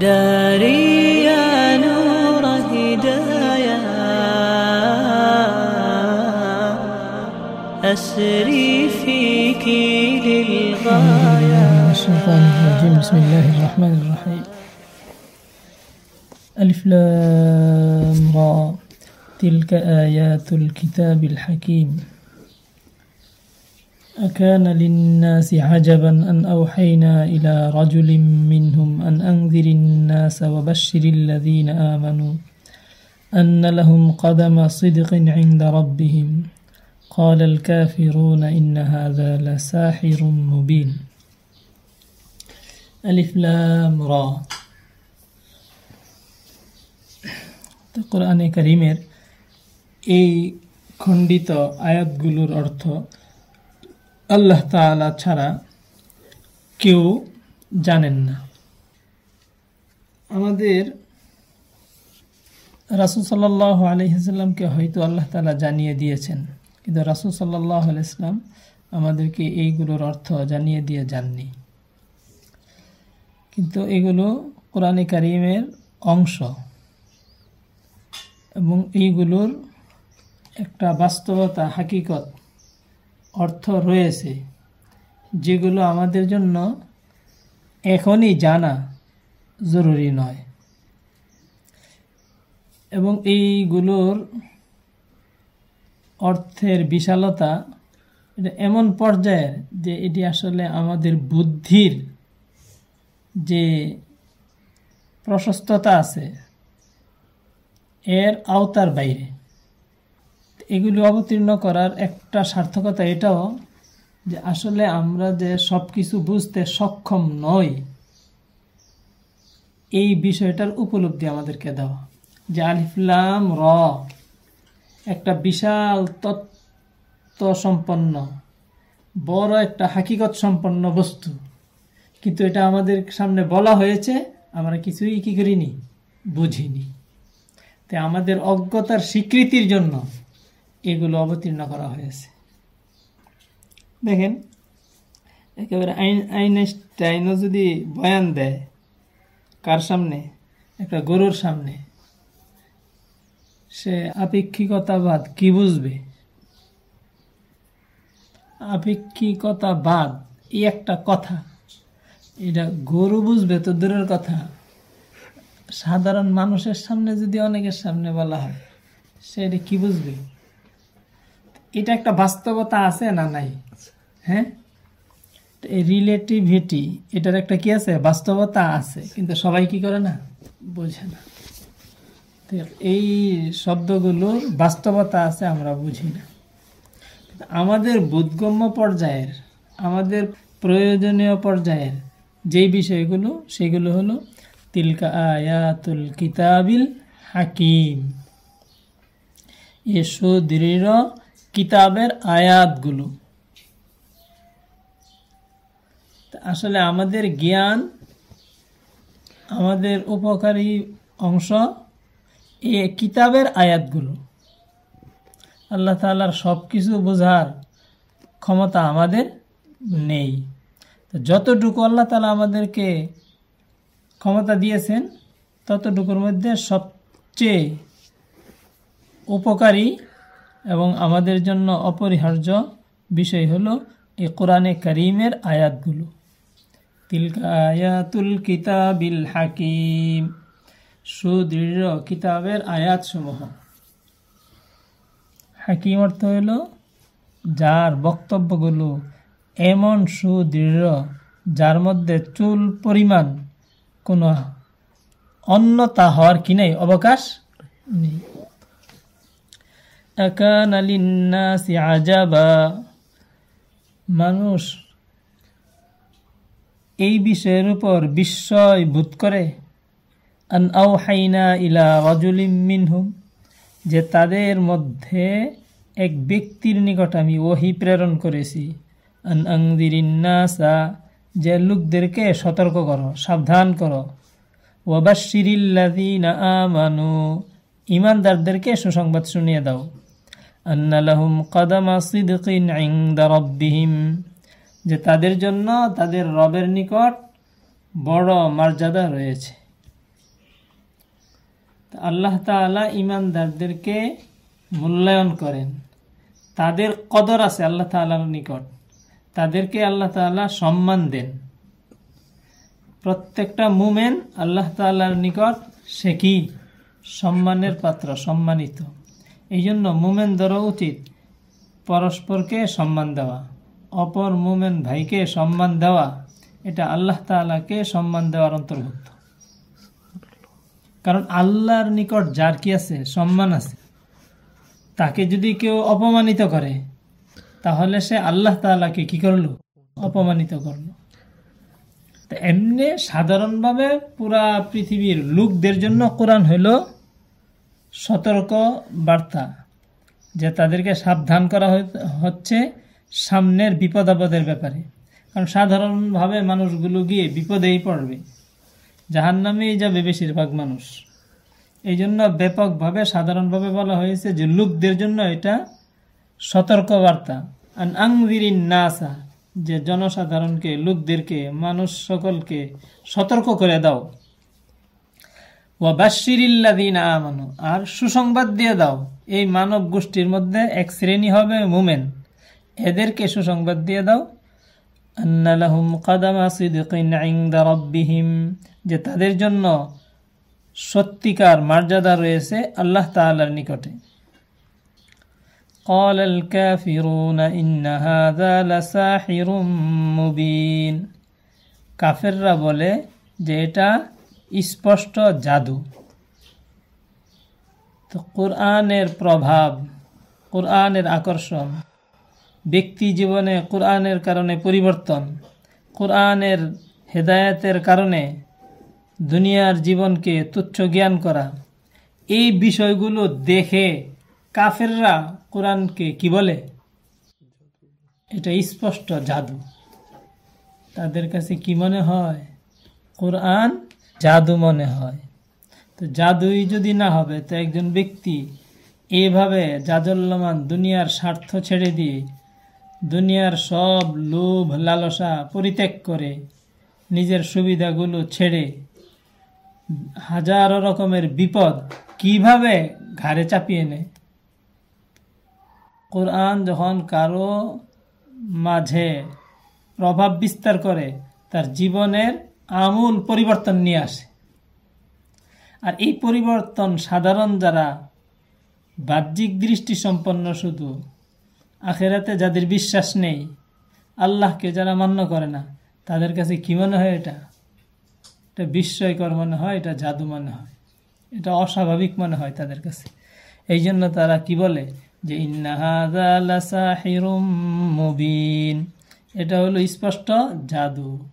داري يا نور هدايا أسري فيك للغاية الشيطان الرجيم بسم الله الرحمن الرحيم ألف لام را تلك آيات الكتاب الحكيم أكان للناس عجبا أن أوحينا إلى رجل منهم أن أنذر الناس وبشر الذين آمنوا أن لهم قدم صدق عند ربهم قال الكافرون إن هذا لساحر مبين ألف لام را তো কোরআনে করিমের এই খণ্ডিত আয়াতগুলোর অর্থ আল্লাহ তাআলা ছাড়া কেউ জানেন না। আমাদের রাসুল সাল্লাহ আলহিসাল্লামকে হয়তো আল্লাহ তালা জানিয়ে দিয়েছেন, কিন্তু রাসুল সাল্লাহ আলাইসলাম আমাদেরকে এইগুলোর অর্থ জানিয়ে দিয়ে যাননি। কিন্তু এগুলো কোরআনে কারিমের অংশ এবং এইগুলোর একটা বাস্তবতা, হাকিকত অর্থ রয়েছে, যেগুলো আমাদের জন্য এখনই জানা জরুরি নয়। এবং এইগুলোর অর্থের বিশালতা এটা এমন পর্যায়ের যে এটি আসলে আমাদের বুদ্ধির যে প্রশস্ততা আছে, এর আওতার বাইরে। এগুলি অবতীর্ণ করার একটা সার্থকতা এটাও যে আসলে আমরা যে সব কিছু বুঝতে সক্ষম নই, এই বিষয়টার উপলব্ধি আমাদেরকে দেওয়া যে আলিফলাম র একটা বিশাল তত্ত্ব সম্পন্ন বড় একটা হাকিকত সম্পন্ন বস্তু। কিন্তু এটা আমাদের সামনে বলা হয়েছে, আমরা কিছুই কি করিনি? বুঝিনি। তাই আমাদের অজ্ঞতার স্বীকৃতির জন্য এগুলো অবতীর্ণ করা হয়েছে। দেখেন, একেবারে আইন, আইনস্টাইনও যদি বয়ান দেয়, কার সামনে? একটা গরুর সামনে। সে আপেক্ষিকতাবাদ কি বুঝবে? আপেক্ষিকতাবাদ এই একটা কথা। এটা গরু বুঝবে তো দূরের কথা। সাধারণ মানুষের সামনে যদি অনেকের সামনে বলা হয়, সে এটা কি বুঝবে? এটা একটা বাস্তবতা আছে না নাই? হ্যাঁ? রিলেটিভিটি এটার একটা কি আছে? বাস্তবতা আছে। কিন্তু সবাই কি করে না? বোঝে না। এই শব্দগুলোর বাস্তবতা আছে, আমরা বুঝি না। আমাদের বোধগম্য পর্যায়ের, আমাদের প্রয়োজনীয় পর্যায়ের যেই বিষয়গুলো, সেগুলো হলো তিলকা আয়াতুল কিতাবিল হাকিম। এ সুদৃঢ় কিতাবের আয়াতগুলো। আসলে আমাদের জ্ঞান, আমাদের উপকারী অংশ এ কিতাবের আয়াতগুলো। আল্লাহ তালার সব কিছু বোঝার ক্ষমতা আমাদের নেই। যতটুকু আল্লাহ তালা আমাদেরকে ক্ষমতা দিয়েছেন, ততটুকুর মধ্যে সবচেয়ে উপকারী এবং আমাদের জন্য অপরিহার্য বিষয় হলো এই কোরআনে করিমের আয়াতগুলো। তিলকা আয়াতুল কিতাবিল হাকিম, সুদৃঢ় কিতাবের আয়াতসমূহ। হাকিম অর্থ হল যার বক্তব্যগুলো এমন সুদৃঢ় যার মধ্যে চুল পরিমাণ কোনো অন্যতা হওয়ার কি নেই, অবকাশ নেই। আকান আলিন্নাসি আজাবা মানুষ এই বিষয়ের উপর বিস্ময় বোধ করে, আন আউহাইনা ইলা রজুলিম মিনহুম, যে তাদের মধ্যে এক ব্যক্তির নিকট আমি ওহি প্রেরণ করেছি। আন আংদিরিন্নাসা যে লোকদেরকে সতর্ক করো, সাবধান করো। ওয়াবাশিরিল্লাদিনা আমানু, ইমানদারদেরকে সুসংবাদ শুনিয়ে দাও। আন্নালাহুম কাদামা সিদ্কিন ইনদা রাব্বিহিম যে তাদের জন্য তাদের রবের নিকট বড় মর্যাদা রয়েছে। আল্লাহ তাআলা ইমানদারদেরকে মূল্যায়ন করেন। তাদের কদর আছে আল্লাহ তাআলার নিকট। তাদেরকে আল্লাহ তাআলা সম্মান দেন। প্রত্যেকটা মুমেন আল্লাহ তাআলার নিকট সে কি? সম্মানের পাত্র, সম্মানিত। এই জন্য মুমেন ধরা উচিত। পরস্পরকে সম্মান দেওয়া। অপর মোমেন ভাইকে সম্মান দেওয়া। এটা আল্লাহ তাআলাকে সম্মান দেওয়ার অন্তর্ভুক্ত। কারণ আল্লাহর নিকট যার কি আছে, সম্মান আছে। তাকে যদি কেউ অপমানিত করে, তাহলে সে আল্লাহ তাআলাকে কি করল? অপমানিত করল। এমনি সাধারণভাবে পুরা পৃথিবীর লোকদের জন্য কোরআন হইল সতর্ক বার্তা, যে তাদেরকে সাবধান করা হচ্ছে সামনের বিপদ আপদের ব্যাপারে। কারণ সাধারণভাবে মানুষগুলো গিয়ে বিপদেই পড়বে। জাহান নামেই যাবে বেশিরভাগ মানুষ। এই জন্য ব্যাপকভাবে, সাধারণভাবে বলা হয়েছে যে লোকদের জন্য এটা সতর্ক বার্তা। আন আংদিরিন নাসা, যে জনসাধারণকে, লোকদেরকে, মানুষ সকলকে সতর্ক করে দাও। ওয়াবাশিরিল্লাদিন আমানু আর সুসংবাদ দিয়ে দাও এই মানব গোষ্ঠীর মধ্যে এক শ্রেণী হবে মুমেন এদেরকে সুসংবাদ দিয়ে দাও আন্নালাহুম কাদামা সিদ্দিকিন ইনদা রাব্বিহিম যে তাদের জন্য সত্যিকার মর্যাদা রয়েছে আল্লাহ তাআলার নিকটে قال الكافرون إن هذا لساحر مبين কাফেররা বলে যে এটা স্পষ্ট জাদু। তো কোরআনের প্রভাব, কোরআনের আকর্ষণ, ব্যক্তি জীবনে কোরআনের কারণে পরিবর্তন, কোরআনের হেদায়েতের কারণে দুনিয়ার জীবনকে তুচ্ছ জ্ঞান করা, এই বিষয়গুলো দেখে কাফেররা কোরআনকে কি বলে? এটা স্পষ্ট জাদু। তাদের কাছে কি মনে হয়? কোরআন জাদু মনে হয়। তো জাদুই যদি না হবে, তো একজন ব্যক্তি এভাবে জাজল্যমান দুনিয়ার স্বার্থ ছেড়ে দিয়ে দুনিয়ার সব লোভ, লালসা পরিত্যাগ করে নিজের সুবিধাগুলো ছেড়ে হাজারো রকমের বিপদ কীভাবে ঘাড়ে চাপিয়ে নেয়? কোরআন যখন কারও মাঝে প্রভাব বিস্তার করে, তার জীবনের আমূল পরিবর্তন নিয়ে আসে। আর এই পরিবর্তন সাধারণ যারা বাহ্যিক দৃষ্টি সম্পন্ন শুধু আখেরাতে যাদের বিশ্বাস নেই, আল্লাহকে যারা মান্য করে না, তাদের কাছে কী মনে হয় এটা? এটা বিস্ময়কর মনে হয়, এটা জাদু মনে হয়, এটা অস্বাভাবিক মনে হয় তাদের কাছে। এই জন্য তারা কি বলে যে মুবিন। এটা হলো স্পষ্ট জাদু।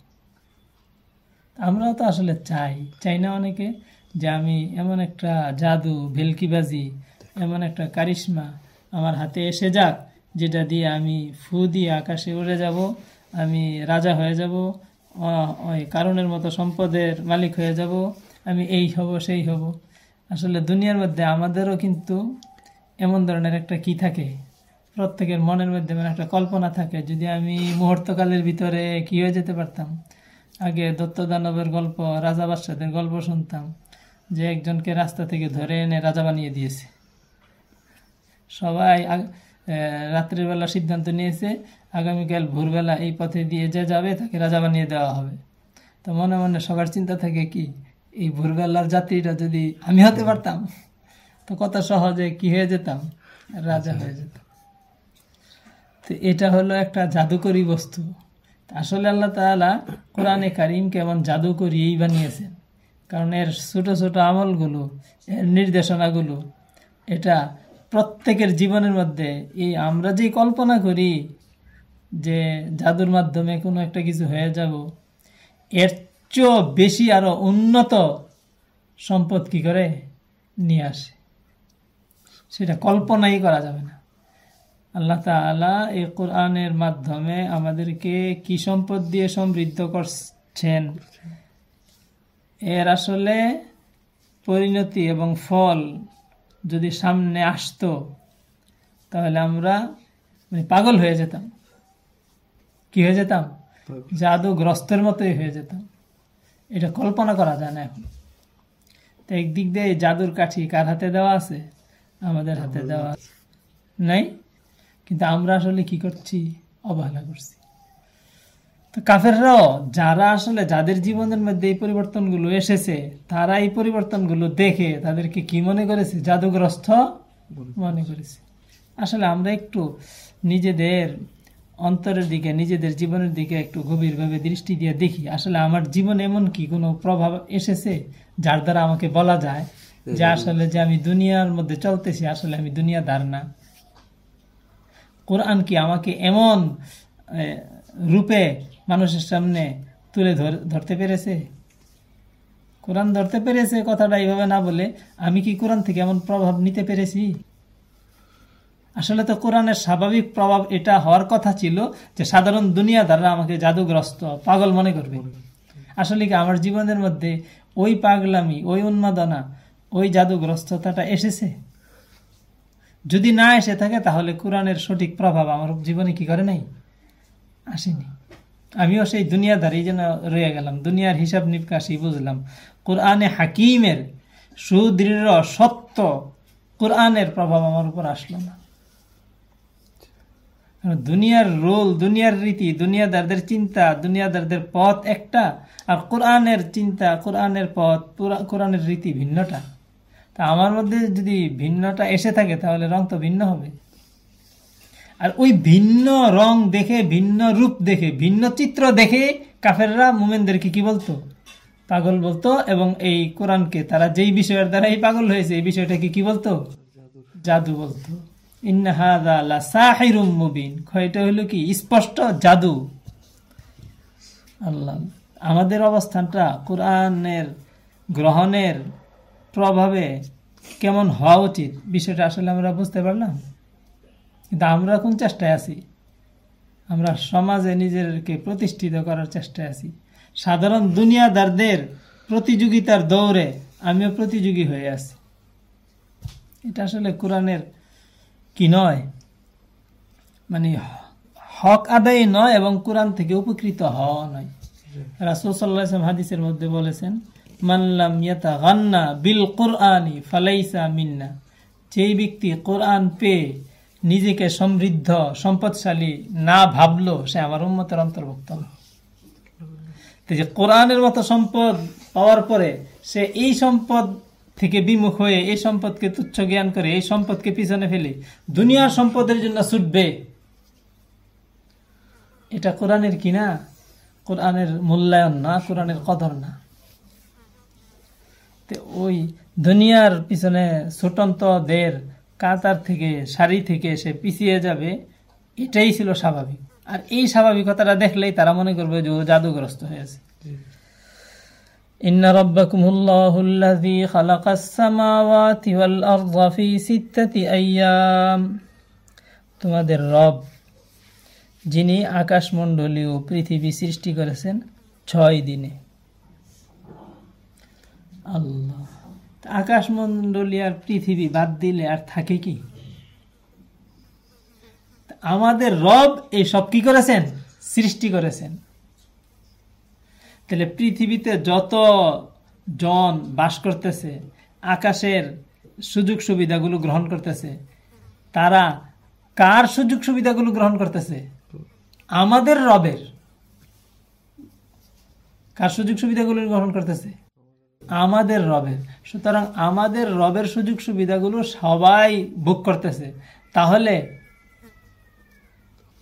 আমরাও তো আসলে চাই। চাই না অনেকে যে আমি এমন একটা জাদু, ভেলকিবাজি, এমন একটা কারিশমা আমার হাতে এসে যাক, যেটা দিয়ে আমি ফু দিয়ে আকাশে উড়ে যাব, আমি রাজা হয়ে যাব ওই কারণের মতো সম্পদের মালিক হয়ে যাব, আমি এই হব, সেই হব। আসলে দুনিয়ার মধ্যে আমাদেরও কিন্তু এমন ধরনের একটা কি থাকে? প্রত্যেকের মনের মধ্যে এমন একটা কল্পনা থাকে, যদি আমি মুহূর্তকালের ভিতরে কি হয়ে যেতে পারতাম? আগে দত্ত দানবের গল্প, রাজা বাদশাদের গল্প শুনতাম, যে একজনকে রাস্তা থেকে ধরে এনে রাজা বানিয়ে দিয়েছে। সবাই রাত্রিবেলা সিদ্ধান্ত নিয়েছে, আগামীকাল ভোরবেলা এই পথে দিয়ে যে যাবে তাকে রাজা বানিয়ে দেওয়া হবে। তো মনে মনে সবার চিন্তা থাকে কি, এই ভোরবেলার যাত্রীরা যদি আমি হতে পারতাম, তো কত সহজে কি হয়ে যেতাম? রাজা হয়ে যেতাম তো এটা হলো একটা জাদুকরী বস্তু। আসলে আল্লাহ তাআলা কোরআনে কারিম কেমন জাদুকরিয়েই বানিয়েছেন। কারণ এর ছোটো ছোটো আমলগুলো, এর নির্দেশনাগুলো, এটা প্রত্যেকের জীবনের মধ্যে এই আমরা যে কল্পনা করি যে জাদুর মাধ্যমে কোনো একটা কিছু হয়ে যাব, এর চেয়েও বেশি আরও উন্নত সম্পদ কি করে? নিয়ে আসে। সেটা কল্পনাই করা যাবে না। আল্লাহ তাআলা এই কোরআনের মাধ্যমে আমাদেরকে কি সম্পদ দিয়ে সমৃদ্ধ করছেন? এর আসলে পরিণতি এবং ফল যদি সামনে আসতো তাহলে আমরা মানে পাগল হয়ে যেতাম। কি হয়ে যেতাম? জাদুগ্রস্তের মতোই হয়ে যেতাম। এটা কল্পনা করা যায় না এখন। তো একদিক দিয়ে জাদুর কাঠি কার হাতে দেওয়া আছে? আমাদের হাতে দেওয়া আছে। নাই? কিন্তু আমরা আসলে কি করছি? অবহেলা করছি। তো কাফেররাও যারা আসলে যাদের জীবনের মধ্যে এই পরিবর্তনগুলো এসেছে, তারা এই পরিবর্তনগুলো দেখে তাদেরকে কি মনে করেছে? জাদুগ্রস্ত মনে করেছে। আসলে আমরা একটু নিজেদের অন্তরের দিকে, নিজেদের জীবনের দিকে একটু গভীরভাবে দৃষ্টি দিয়ে দেখি। আসলে আমার জীবনে এমন কি কোনো প্রভাব এসেছে যার দ্বারা আমাকে বলা যায় যে আসলে যে আমি দুনিয়ার মধ্যে চলতেছি, আসলে আমি দুনিয়াদার না। কোরআন কি আমাকে এমন রূপে মানুষের সামনে তুলে ধর- ধরতে পেরেছে? কোরআন ধরতে পেরেছে কথাটা এইভাবে না বলে আমি কি কোরআন থেকে এমন প্রভাব নিতে পেরেছি? আসলে তো কোরআনের স্বাভাবিক প্রভাব এটা হওয়ার কথা ছিল যে সাধারণ দুনিয়াদাররা আমাকে জাদুগ্রস্ত, পাগল মনে করবে। আসলে কি আমার জীবনের মধ্যে ওই পাগলামি, ওই উন্মাদনা, ওই জাদুগ্রস্ততাটা এসেছে? যদি না এসে থাকে, তাহলে কোরআনের সঠিক প্রভাব আমার জীবনে কি করে নাই? আসেনি। আমিও সেই দুনিয়াদারি যেন রয়ে গেলাম। দুনিয়ার হিসাব নিকাশি বুঝলাম। কোরআনে হাকিমের সুদৃঢ় সত্য কোরআনের প্রভাব আমার উপর আসলো না। দুনিয়ার রোল, দুনিয়ার রীতি, দুনিয়াদারদের চিন্তা, দুনিয়াদারদের পথ একটা, আর কোরআনের চিন্তা, কোরআনের পথ কোরআনের রীতি ভিন্নটা। তা আমার মধ্যে যদি ভিন্নটা এসে থাকে, তাহলে রং তো ভিন্ন হবে। আর ওই ভিন্ন রং দেখে, ভিন্ন রূপ দেখে, ভিন্ন চিত্র দেখে কাফেররা মোমেনদেরকে কি বলতো? পাগল বলতো এবং এই কোরআনকে তারা যেই বিষয়ের দ্বারা এই পাগল হয়েছে, এই বিষয়টাকে কি বলতো? জাদু বলতো। মুবিন। এটা হলো কি? স্পষ্ট জাদু। আল্লাহ, আমাদের অবস্থানটা কোরআনের গ্রহণের প্রভাবে কেমন হওয়া উচিত? বিষয়টা আসলে আমরা বুঝতে পারলাম। কিন্তু আমরা কোন চেষ্টায় আছি? আমরা সমাজে নিজেদেরকে প্রতিষ্ঠিত করার চেষ্টায় আছি। সাধারণ দুনিয়াদারদের প্রতিযোগিতার দৌড়ে আমিও প্রতিযোগী হয়ে আছি। এটা আসলে কোরআনের কি নয়? মানে হক আদায় নয় এবং কোরআন থেকে উপকৃত হওয়া নয়। রাসুল সাল্লাহ হাদিসের মধ্যে বলেছেন যেই ব্যক্তি কোরআন পেয়ে নিজেকে সমৃদ্ধ, সম্পদশালী না ভাবলো, সে আমার উন্মতের অন্তর্ভুক্ত যে কোরআনের মতো সম্পদ পাওয়ার পরে সে এই সম্পদ থেকে বিমুখ হয়ে এই সম্পদকে তুচ্ছ জ্ঞান করে, এই সম্পদকে পিছনে ফেলে দুনিয়ার সম্পদের জন্য ছুটবে। এটা কোরআনের কি না? কোরআনের মূল্যায়ন না, কোরআনের কদর না। ওই দুনিয়ার পিছনে ছোটন্তদের কাতার থেকে সারি থেকে সে পিছিয়ে যাবে এটাই ছিল স্বাভাবিক আর এই স্বাভাবিকতাটা দেখলেই তারা মনে করবে যে ও জাদুগ্রস্ত হয়েছে إن ربكم الله الذي خلق السماوات والأرض في ستة أيام তোমাদের রব যিনি আকাশমণ্ডলীয় পৃথিবী সৃষ্টি করেছেন ছয় দিনে আল্লাহ। আকাশমণ্ডলী আর পৃথিবী বাদ দিলে আর থাকে কি? আমাদের রব এই সব কি করেছেন? সৃষ্টি করেছেন। তাহলে পৃথিবীতে যত জন বাস করতেছে, আকাশের সুযোগ সুবিধাগুলো গ্রহণ করতেছে, তারা কার সুযোগ সুবিধাগুলো গ্রহণ করতেছে? আমাদের রবের। কার সুযোগ সুবিধাগুলো গ্রহণ করতেছে? আমাদের রবের। সুতরাং আমাদের রবের সুযোগ সুবিধাগুলো সবাই ভোগ করতেছে। তাহলে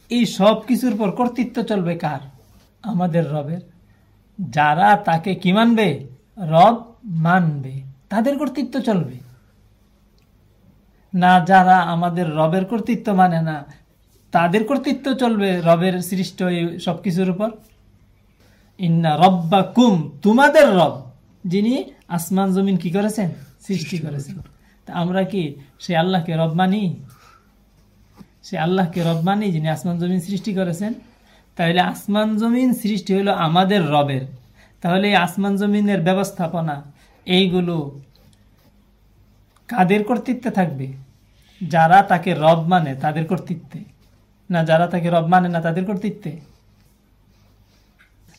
এই সব কিছুর পর কর্তৃত্ব চলবে কার? আমাদের রবের। যারা তাকে কি মানবে? রব মানবে। তাদের কর্তৃত্ব চলবে। না যারা আমাদের রবের কর্তৃত্ব মানে না, তাদের কর্তৃত্ব চলবে রবের সৃষ্ট এই সব কিছুর উপর। ইন্না রব্বা কুম তোমাদের রব। যিনি আসমান, জমিন কি করেছেন? সৃষ্টি করেছেন। তা আমরা কি সে আল্লাহকে রব মানি? সে আল্লাহকে রব মানি যিনি আসমান, জমিন সৃষ্টি করেছেন? তাহলে আসমান, জমিন সৃষ্টি হলো আমাদের রবের। তাহলে এই আসমান, জমিনের ব্যবস্থাপনা, এইগুলো কাদের কর্তৃত্বে থাকবে? যারা তাকে রব মানে তাদের কর্তৃত্বে? না যারা তাকে রব মানে না তাদের কর্তৃত্বে?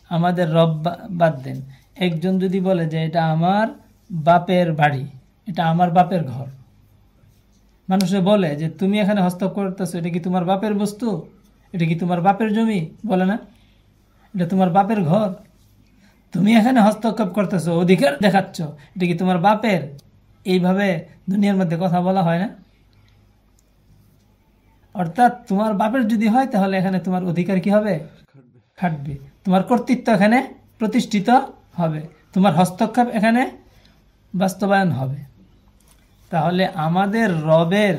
আমাদের রব বাদ দেন। একজন যদি বলে যে এটা আমার বাপের বাড়ি এটা আমার বাপের ঘর। মানুষে বলে যে তুমি এখানে হস্তক্ষেপ করতেছো এটা কি তোমার বাপের বস্তু? এটা কি তোমার বাপের জমি? বলে না। এটা তোমার বাপের ঘর। তুমি এখানে হস্তক্ষেপ করতেছো অধিকার দেখাচ্ছ এটা কি তোমার বাপের? এইভাবে দুনিয়ার মধ্যে কথা বলা হয় না। অর্থাৎ তোমার বাপের যদি হয় তাহলে এখানে তোমার অধিকার কি হবে? খাটবে। তোমার কর্তৃত্ব এখানে প্রতিষ্ঠিত হবে। তোমার হস্তক্ষেপ এখানে বাস্তবায়ন হবে। তাহলে আমাদের রবের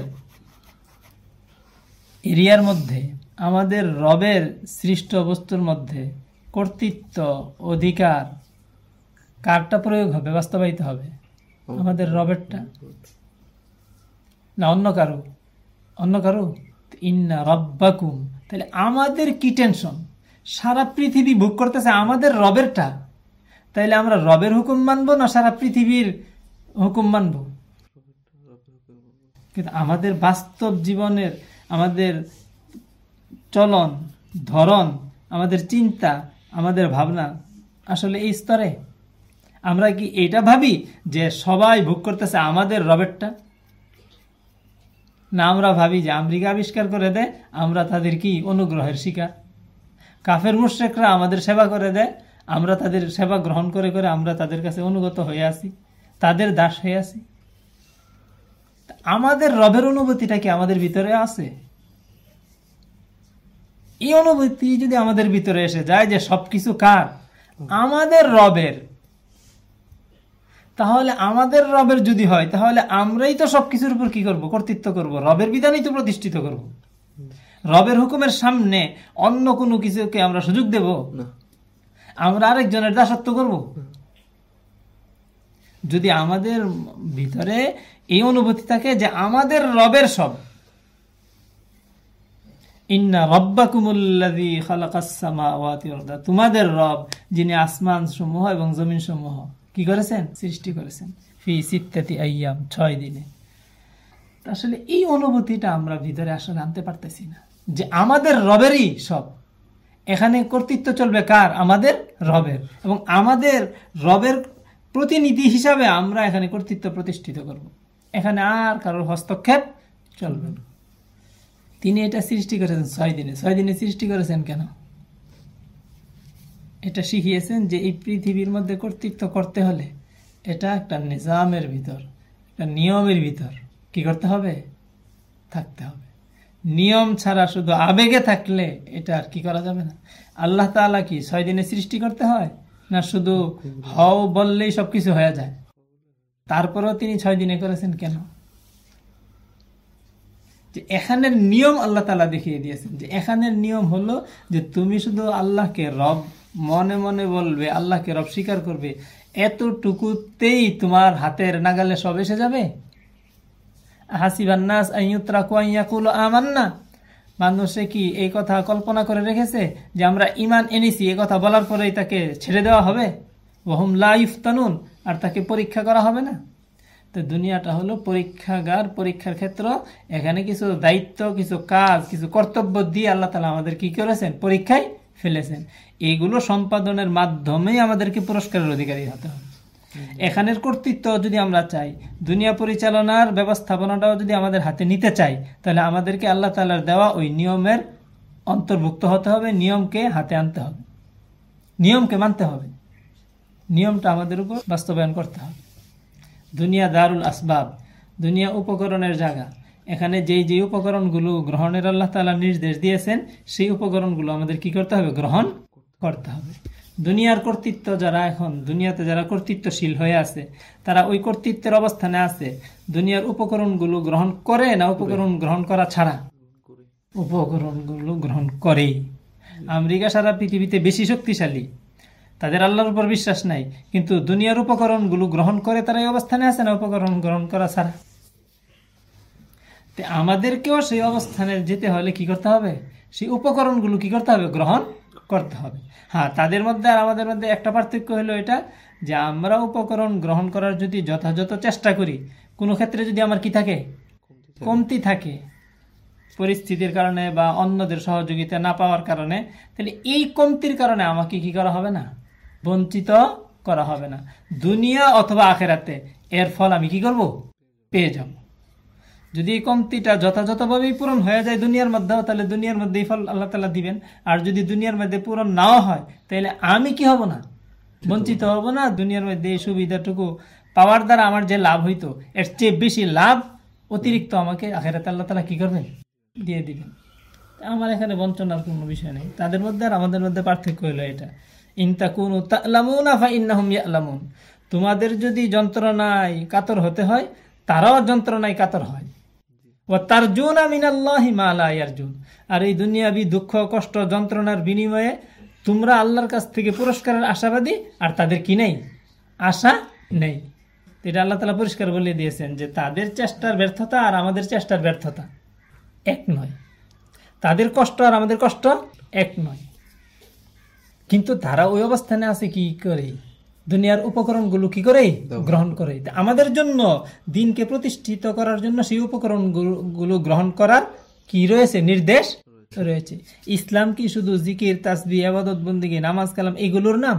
এরিয়ার মধ্যে আমাদের রবের সৃষ্ট বস্তুর মধ্যে কর্তৃত্ব অধিকার কারটা প্রয়োগ হবে বাস্তবায়িত হবে? আমাদের রবেরটা। না অন্য কারও? অন্য কারও? ইন্না রব্বাকুম। তাহলে আমাদের কি টেনশন? সারা পৃথিবী ভোগ করতেছে আমাদের রবেরটা। তাইলে আমরা রবের হুকুম মানবো না সারা পৃথিবীর হুকুম মানবো? কিন্তু আমাদের বাস্তব জীবনের, আমাদের চলন, ধরন, আমাদের চিন্তা, আমাদের ভাবনা আসলে এই স্তরে। আমরা কি এটা ভাবি যে সবাই ভোগ করতেছে আমাদের রবেরটা? না, আমরা ভাবি যে আমেরিকা আবিষ্কার করে দেয়, আমরা তাদের কি অনুগ্রহের শিকার? কাফের মুশ্রেকরা আমাদের সেবা করে দেয় আমরা তাদের সেবা গ্রহণ করে করে আমরা তাদের কাছে অনুগত হয়ে আসি তাদের দাস হয়ে আসি আমাদের রবের অনুভূতিটা কি আমাদের ভিতরে আছে? এই অনুভূতি যদি আমাদের ভিতরে এসে যায় যে সবকিছু কার? আমাদের রবের। তাহলে আমাদের রবের যদি হয়, তাহলে আমরাই তো সবকিছুর উপর কি করব? কর্তৃত্ব করব। রবের বিধানই তো প্রতিষ্ঠিত করব। রবের হুকুমের সামনে অন্য কোনো কিছুকে আমরা সুযোগ দেব? না। আমরা আরেকজনের দাসত্ব করব। যদি আমাদের ভিতরে এই অনুভূতি থাকে যে আমাদের রবের সব, ইন্না রব্বাকুমুল্লাযী খালাকাস সামাওয়াতি তোমাদের রব, যিনি আসমান সমূহ এবং জমিন সমূহ কি করেছেন? সৃষ্টি করেছেন। ফি সিত্তাতি আইয়াম, ছয় দিনে। আসলে এই অনুভূতিটা আমরা ভিতরে আসলে আনতে পারতেছি না যে আমাদের রবেরই সব। এখানে কর্তৃত্ব চলবে কার? আমাদের রবের। এবং আমাদের রবের প্রতিনিধি হিসাবে আমরা এখানে কর্তৃত্ব প্রতিষ্ঠিত করব। এখানে আর কারোর হস্তক্ষেপ চলবে না। তিনি এটা সৃষ্টি করেছেন ছয় দিনে। ছয় দিনে সৃষ্টি করেছেন কেন? এটা শিখিয়েছেন যে এই পৃথিবীর মধ্যে কর্তৃত্ব করতে হলে এটা একটা নিজামের ভিতর, একটা নিয়মের ভিতর। কি করতে হবে? থাকতে হবে। নিয়ম ছাড়া শুধু আবেগে থাকলে এটা আর কি করা যাবে না? আল্লাহ তালা কি ছয় দিনে সৃষ্টি করতে হয়? না শুধু হও বললেই সবকিছু হয়ে যায়? তারপরেও তিনি ছয় দিনে করেছেন কেন? যে এখানের নিয়ম আল্লাহ তালা দেখিয়ে দিয়েছেন। যে এখানের নিয়ম হলো যে তুমি শুধু আল্লাহকে রব মনে মনে বলবে, আল্লাহকে রব স্বীকার করবে, এতটুকুতেই তোমার হাতের নাগালে সব এসে যাবে? হাসিবান্নাস আমান্না। মানুষে কি এই কথা কল্পনা করে রেখেছে যে আমরা ইমান এনেছি, এ কথা বলার পরেই তাকে ছেড়ে দেওয়া হবে? ওহম লাইফ তানুন আর তাকে পরীক্ষা করা হবে না। তো দুনিয়াটা হলো পরীক্ষাগার, পরীক্ষার ক্ষেত্র। এখানে কিছু দায়িত্ব, কিছু কাজ, কিছু কর্তব্য দিয়ে আল্লাহ তালা আমাদের কি করেছেন? পরীক্ষায় ফেলেছেন। এইগুলো সম্পাদনের মাধ্যমেই আমাদেরকে পুরস্কারের অধিকারী হতে হবে। এখানের কর্তৃত্ব যদি আমরা চাই, দুনিয়া পরিচালনার ব্যবস্থাপনাটাও যদি আমাদের হাতে নিতে চাই, তাহলে আমাদেরকে আল্লাহ তালার দেওয়া ওই নিয়মের অন্তর্ভুক্ত হতে হবে, নিয়মকে হাতে আনতে হবে। নিয়মকে মানতে হবে। নিয়মটা আমাদের উপর বাস্তবায়ন করতে হবে। দুনিয়া দারুল আসবাব, দুনিয়া উপকরণের জায়গা। এখানে যেই যে উপকরণগুলো গ্রহণের আল্লাহ তালা নির্দেশ দিয়েছেন, সেই উপকরণগুলো আমাদের কি করতে হবে? গ্রহণ করতে হবে। দুনিয়ার কর্তৃত্ব যারা এখন, দুনিয়াতে যারা কর্তৃত্বশীল হয়ে আছে, তারা ওই কর্তৃত্বের অবস্থানে আছে। দুনিয়ার উপকরণগুলো গ্রহণ করে না উপকরণ গ্রহণ করা ছাড়া? উপকরণগুলো গ্রহণ করে। আমেরিকা সারা পৃথিবীতে বেশি শক্তিশালী। তাদের আল্লাহর উপর বিশ্বাস নাই। কিন্তু দুনিয়ার উপকরণগুলো গ্রহণ করে তারা এই অবস্থানে আছে না উপকরণ গ্রহণ করা ছাড়া? আমাদেরকেও সেই অবস্থানে যেতে হলে কি করতে হবে? সেই উপকরণগুলো কি করতে হবে? গ্রহণ করতে হবে। হ্যাঁ তাদের মধ্যে আর আমাদের মধ্যে একটা পার্থক্য হলো এটা যে আমরা উপকরণ গ্রহণ করার যদি যথাযথ চেষ্টা করি কোনো ক্ষেত্রে যদি আমার কি থাকে? কমতি থাকে। পরিস্থিতির কারণে বা অন্যদের সহযোগিতা না পাওয়ার কারণে তাহলে এই কমতির কারণে আমাকে কি করা হবে না? বঞ্চিত করা হবে না। দুনিয়া অথবা আখেরাতে এর ফল আমি কি করব? পেয়ে যাব। যদি এই কমতিটা যথাযথভাবেই পূরণ হয়ে যায় দুনিয়ার মধ্যেও, তাহলে দুনিয়ার মধ্যেই ফল আল্লাহ তালা দিবেন। আর যদি দুনিয়ার মধ্যে পূরণ নাও হয়, তাহলে আমি কি হব না? বঞ্চিত হব না? দুনিয়ার মধ্যে এই সুবিধাটুকু পাওয়ার দ্বারা আমার যে লাভ হইতো, এর চেয়ে বেশি লাভ অতিরিক্ত আমাকে আখেরাত আল্লাহ তালা কি করবেন? দিয়ে দিবেন। আমার এখানে বঞ্চনার কোনো বিষয় নেই। তাদের মধ্যে আর আমাদের মধ্যে পার্থক্য হলো এটা। ইনতাকুন ইয়ালামুন। তোমাদের যদি যন্ত্রণায় কাতর হতে হয়, তারাও যন্ত্রণায় কাতর হয়। ও তার জুন আর এই দুনিয়াবি দুঃখ, কষ্ট, যন্ত্রণার বিনিময়ে তোমরা আল্লাহর কাছ থেকে পুরস্কারের আশাবাদী আর তাদের কি নেই? আশা নেই। এটা আল্লাহ তালা পরিষ্কার বলে দিয়েছেন যে তাদের চেষ্টার ব্যর্থতা আর আমাদের চেষ্টার ব্যর্থতা এক নয়। তাদের কষ্ট আর আমাদের কষ্ট এক নয়। কিন্তু তারা ওই অবস্থানে আছে কি করে? দুনিয়ার উপকরণগুলো কি করে? গ্রহণ করে। আমাদের জন্য দিনকে প্রতিষ্ঠিত করার জন্য সেই উপকরণগুলো গ্রহণ করার কি রয়েছে? নির্দেশ রয়েছে। ইসলাম কি শুধু জিকির তাসবি আবাদত বন্দিগি নামাজ কালাম এগুলোর নাম?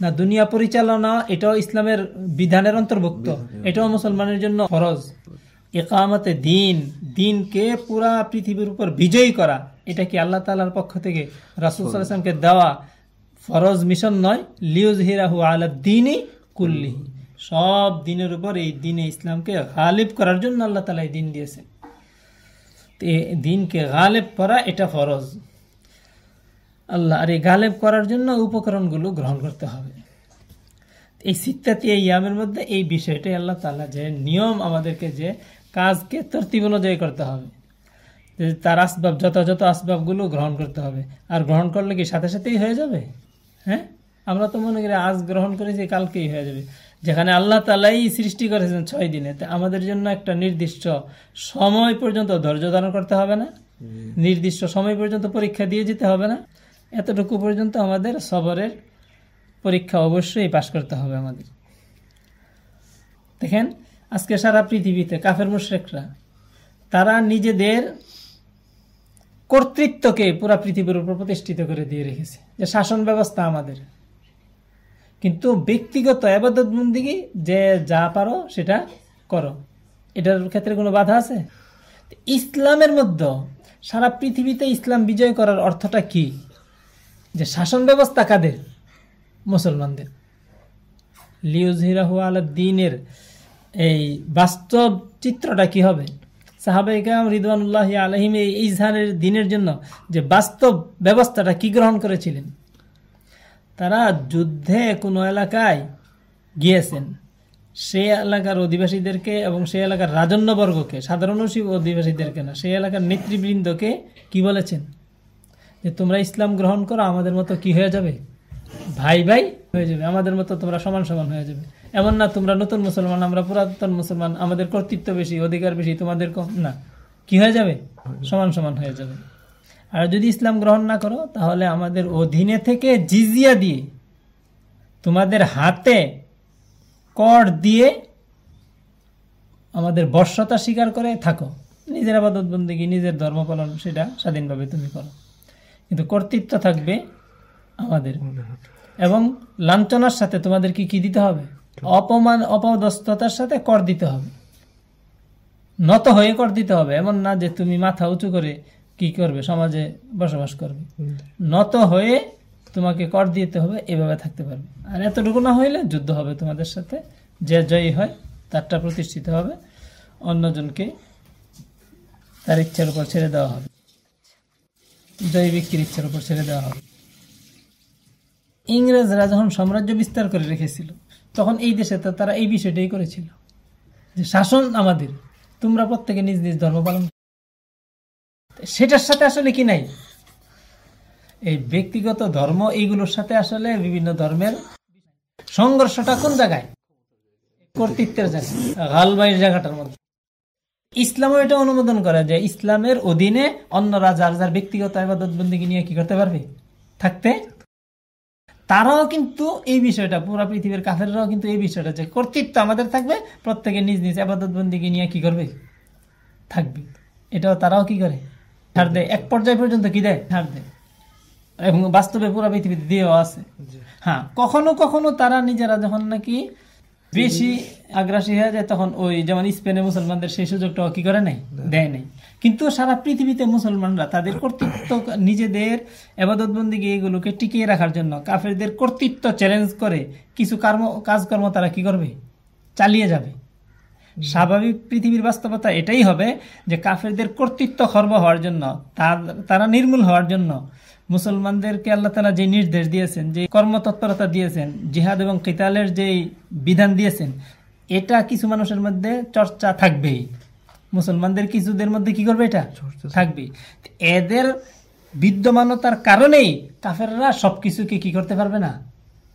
না দুনিয়া পরিচালনা এটাও ইসলামের বিধানের অন্তর্ভুক্ত। এটাও মুসলমানের জন্য ফরজ। একামতে দিন দিনকে পুরা পৃথিবীর উপর বিজয়ী করা। এটা কি আল্লাহ তালার পক্ষ থেকে রাসুল সাল্লামকে দেওয়া? ফরজ মিশন নয় লিউজ হিরাহু আলা দিনই কুল্লি সব দিনের উপর এই দিনে ইসলামকে গালিব করার জন্য আল্লাহ তালা এই দিন দিয়েছেন। দিনকে গালেব করা এটা ফরজ। আল্লাহ, আর এই গালেব করার জন্য উপকরণগুলো গ্রহণ করতে হবে। এই সিত্তাতি, এই ইয়ামের মধ্যে এই বিষয়টাই আল্লাহ তালা যে নিয়ম আমাদেরকে যে কাজকে তরতিব অনুযায়ী করতে হবে। তার আসবাব, যথাযথ আসবাবগুলো গ্রহণ করতে হবে। আর গ্রহণ করলে কি সাথে সাথেই হয়ে যাবে? হ্যাঁ? আমরা তো মনে করি আজ গ্রহণ করেছি কালকেই হয়ে যাবে। যেখানে আল্লাহ তালাই সৃষ্টি করেছেন ছয় দিনে তা আমাদের জন্য একটা নির্দিষ্ট সময় পর্যন্ত ধৈর্য ধারণ করতে হবে না। নির্দিষ্ট সময় পর্যন্ত পরীক্ষা দিয়ে যেতে হবে না। এতটুকু পর্যন্ত আমাদের সবরের পরীক্ষা অবশ্যই পাশ করতে হবে আমাদের। দেখেন আজকে সারা পৃথিবীতে কাফের মুশ্রেকরা তারা নিজেদের কর্তৃত্বকে পুরা পৃথিবীর উপর প্রতিষ্ঠিত করে দিয়ে রেখেছে, যে শাসন ব্যবস্থা আমাদের। কিন্তু ব্যক্তিগত আবাদত বন্দিগি যে যা পারো সেটা করো। এটার ক্ষেত্রে কোনো বাধা আছে? ইসলামের মধ্যে সারা পৃথিবীতে ইসলাম বিজয় করার অর্থটা কি? যে শাসন ব্যবস্থা কাদের? মুসলমানদের। লিউজহিরাহু আলা দিনের এই বাস্তব চিত্রটা কি হবে? সাহাবাইকাম রিদওয়ানুল্লাহ আলহিম এই ইজহারের দিনের জন্য যে বাস্তব ব্যবস্থাটা কি গ্রহণ করেছিলেন? তারা যুদ্ধে কোনো এলাকায় গিয়েছেন। সেই এলাকার অধিবাসীদেরকে এবং সেই এলাকার রাজন্যবর্গকে, সাধারণ অধিবাসীদেরকে না, সেই এলাকার নেতৃবৃন্দকে কি বলেছেন? যে তোমরা ইসলাম গ্রহণ করো, আমাদের মতো কি হয়ে যাবে? ভাই ভাই, হয়ে যাবে। আমাদের মতো তোমরা সমান সমান হয়ে যাবে। এমন না তোমরা নতুন মুসলমান, আমরা পুরাতন মুসলমান। আমাদের কর্তৃত্ব বেশি, অধিকার বেশি, তোমাদের কম। না। কি হয়ে যাবে? সমান সমান হয়ে যাবে। আর যদি ইসলাম গ্রহণ না করো, তাহলে আমাদের অধীনে থেকে জিজিয়া দিয়ে, তোমাদের হাতে কর দিয়ে, আমাদের বর্ষতা স্বীকার করে থাকো। নিজের আবাদত বন্দিগি, নিজের ধর্ম পালন, সেটা স্বাধীনভাবে তুমি করো। কিন্তু কর্তৃত্ব থাকবে আমাদের। এবং লাঞ্ছনার সাথে তোমাদের কি কি দিতে হবে? অপমান অপদস্থতার সাথে কর দিতে হবে। নত হয়ে কর দিতে হবে। এমন না যে তুমি মাথা উঁচু করে কি করবে সমাজে বসবাস করবে। নত হয়ে তোমাকে কর দিতে হবে এভাবে থাকতে পারবে। আর এতটুকু না হইলে যুদ্ধ হবে তোমাদের সাথে। যে জয়ী হয় তারটা প্রতিষ্ঠিত হবে। অন্যজনকে তার ইচ্ছার উপর ছেড়ে দেওয়া হবে। জয়ী ব্যক্তির ইচ্ছার উপর ছেড়ে দেওয়া হবে। ইংরেজরা যখন সাম্রাজ্য বিস্তার করে রেখেছিল, তখন এই দেশে তো তারা এই বিষয়টাই করেছিল, যে শাসন আমাদের, তোমরা প্রত্যেকে নিজ নিজ ধর্ম পালন সেটার সাথে আসলে কি নাই? এই ব্যক্তিগত ধর্ম এইগুলোর সাথে আসলে বিভিন্ন ধর্মের সংঘর্ষটা কোন জায়গায়? কর্তৃত্বের জায়গায় গালবাইয়ের জায়গাটার মধ্যে। ইসলামও এটা অনুমোদন করে যে ইসলামের অধীনে অন্যরা যার যার ব্যক্তিগত আবাদত বন্দীকে নিয়ে কি করতে পারবে? থাকতে তারাও কিন্তু এই বিষয়টা পুরো পৃথিবীর কাফেররাও কিন্তু এই বিষয়টা যে কর্তৃত্ব আমাদের থাকবে প্রত্যেকে নিজ নিজ আবাদত বন্দীকে নিয়ে কি করবে? থাকবে। এটাও তারাও কি করে? ছাড় দেয় এক পর্যায় পর্যন্ত কি দেয়? ছাড় দেয় এবং বাস্তবে পুরো পৃথিবীতে দিয়েও আছে। হ্যাঁ কখনো কখনো তারা নিজেরা যখন নাকি বেশি আগ্রাসী হয়ে যায় তখন ওই যেমন স্পেনে মুসলমানদের সেই সুযোগটাও কি করে নাই? দেয় নাই। কিন্তু সারা পৃথিবীতে মুসলমানরা তাদের কর্তৃত্ব নিজেদের এবাদতবন্দিকে এগুলোকে টিকিয়ে রাখার জন্য কাফেরদের কর্তৃত্ব চ্যালেঞ্জ করে কিছু কর্ম কাজকর্ম তারা কি করবে? চালিয়ে যাবে। স্বাভাবিক পৃথিবীর বাস্তবতা এটাই হবে যে কাফেরদের কর্তৃত্ব খর্ব হওয়ার জন্য তার- তারা নির্মূল হওয়ার জন্য মুসলমানদেরকে আল্লাহ তালা যে নির্দেশ দিয়েছেন যে কর্মতৎপরতা দিয়েছেন জিহাদ এবং কিতালের যে বিধান দিয়েছেন এটা কিছু মানুষের মধ্যে চর্চা থাকবেই। মুসলমানদের কিছুদের মধ্যে কি করবে এটা? থাকবে। এদের বিদ্যমানতার কারণেই কাফেররা সবকিছুকে কি করতে পারবে না?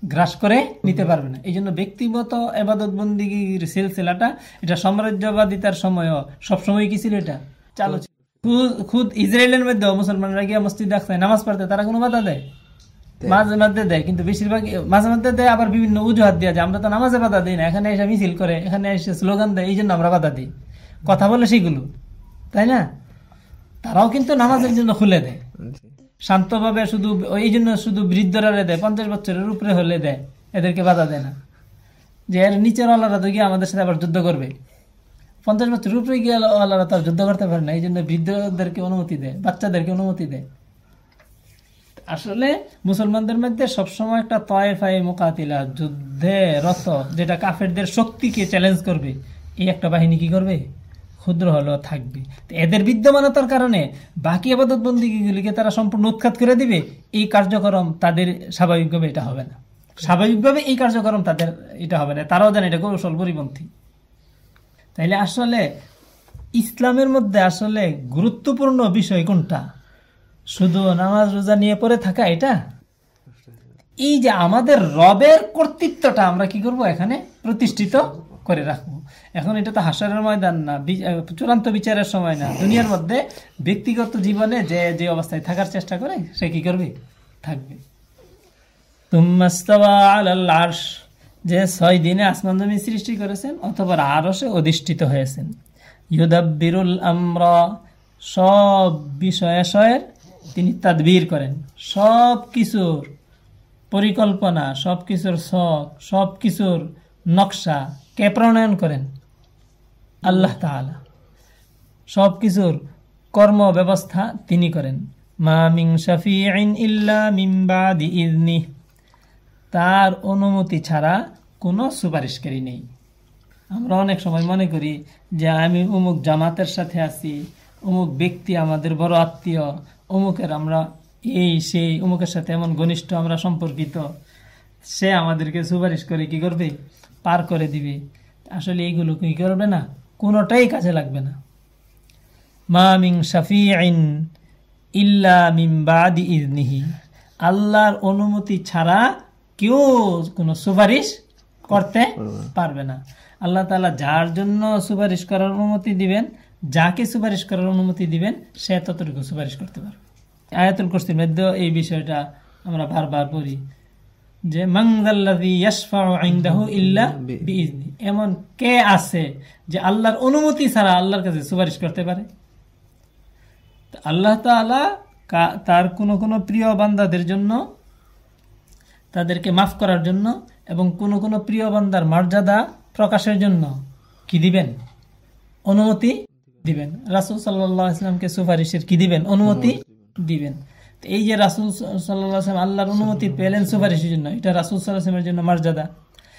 গ্রাস করে নিতে পারবে না। এই জন্য ব্যক্তিগত এবাদত বন্দিগির সিলসিলাটা এটা সাম্রাজ্যবাদিতার সময়ও সবসময় কি ছিল এটা? চালু ছিল। খুদ ইসরায়েলের মধ্যেও মুসলমানরা গিয়ে মসজিদ আকসায় নামাজ পড়তে তারা কোনো বাধা দেয়? মাঝে মধ্যে দেয় কিন্তু বেশিরভাগ মাঝে মধ্যে দেয় আবার বিভিন্ন অজুহাত দেওয়া যায়। আমরা তো নামাজে বাধা দিই না এখানে এসে মিছিল করে এখানে এসে স্লোগান দেয় এই জন্য আমরা বাধা দিই। কথা বলে সেগুলো, তাই না? তারাও কিন্তু নামাজের জন্য খুলে দেয়। শান্তভাবে শুধু, এই জন্য শুধু বৃদ্ধরা দেয়, পঞ্চাশ বছরের উপরে হলে দেয়, এদেরকে বাধা দেয় না। যে এর নিচের আল্লাহরা তো গিয়ে আমাদের সাথে আবার যুদ্ধ করবে। পঞ্চাশ বছরের উপরে গিয়ে আল্লাহরা তার যুদ্ধ করতে পারে না, এই জন্য বৃদ্ধদেরকে অনুমতি দেয়, বাচ্চাদেরকে অনুমতি দেয়। আসলে মুসলমানদের মধ্যে সবসময় একটা তয়েফাই মোকাতিলা, যুদ্ধে রত, যেটা কাফেরদের শক্তিকে চ্যালেঞ্জ করবে। এই একটা বাহিনী কি করবে? ক্ষুদ্র হলেও থাকবে। এদের বিদ্যমানতার কারণে বাকি আবাদত বন্দীগুলিকে তারা সম্পূর্ণ উৎখাত করে দিবে। এই কার্যক্রম তাদের স্বাভাবিকভাবে এটা হবে না। স্বাভাবিকভাবে এই কার্যক্রম তাদের এটা হবে না। তারাও জানে এটা কৌশল পরিপন্থী। তাইলে আসলে ইসলামের মধ্যে আসলে গুরুত্বপূর্ণ বিষয় কোনটা? শুধু নামাজ রোজা নিয়ে পড়ে থাকা এটা? এই যে আমাদের রবের কর্তৃত্বটা আমরা কি করব এখানে? প্রতিষ্ঠিত করে রাখব। এখন এটা তো হাসারের ময়দান না চূড়ান্ত বিচারের সময় না। দুনিয়ার মধ্যে ব্যক্তিগত জীবনে যে যে অবস্থায় থাকার চেষ্টা করে, সে কি করবে? থাকবে। যে ছয় দিনে আসমান জমি সৃষ্টি করেছেন, অথবা আরশে অধিষ্ঠিত হয়েছেন। ইউদাব্বিরুল আমরা, সব বিষয়াশয়ের তিনি তাদবীর করেন। সব কিছুর পরিকল্পনা, সব কিছুর শখ, সব কিছুর নকশা কে প্রণয়ন করেন? আল্লাহ তাআলা। সব কিছুর কর্ম ব্যবস্থা তিনি করেন। মা মিং শাফিঈন ইল্লা মিন বাদি ইযনিহ। তার অনুমতি ছাড়া কোনো সুপারিশকারী নেই। আমরা অনেক সময় মনে করি যে আমি অমুক জামাতের সাথে আছি, অমুক ব্যক্তি আমাদের বড় আত্মীয়, অমুকের আমরা এই সেই, অমুকের সাথে এমন ঘনিষ্ঠ আমরা সম্পর্কিত। সে আমাদেরকে সুপারিশ করে কি করবে? পার করে দিবে। আসলে এইগুলো কি করবে না? কোনোটাই কাজে লাগবে না। মা মিং শাফিআইন ইল্লা মিন বাদি ইজনিহি আল্লাহর অনুমতি ছাড়া কেউ কোনো সুপারিশ করতে পারবে না। আল্লাহ তালা যার জন্য সুপারিশ করার অনুমতি দিবেন, যাকে সুপারিশ করার অনুমতি দিবেন, সে ততটুকু সুপারিশ করতে পারবে। আয়াতুল কুরসির মধ্যেও এই বিষয়টা আমরা বারবার পড়ি। যে এমন কে আছে যে আল্লাহর অনুমতি ছাড়া আল্লাহর কাছে সুপারিশ করতে পারে? আল্লাহ তাআলা কা- তার কোন কোন প্রিয় বান্দাদের জন্য তাদেরকে মাফ করার জন্য এবং কোন কোন প্রিয় বান্দার মর্যাদা প্রকাশের জন্য কি দিবেন? অনুমতি দিবেন। রাসুল সাল্লাহ ইসলামকে সুপারিশের কি দিবেন? অনুমতি দিবেন। এই যে রাসুল সাল্লাম আল্লাহর অনুমতি পেলেন সুপারিশের জন্য এটা রাসুল সাল্লাহামের জন্য মর্যাদা।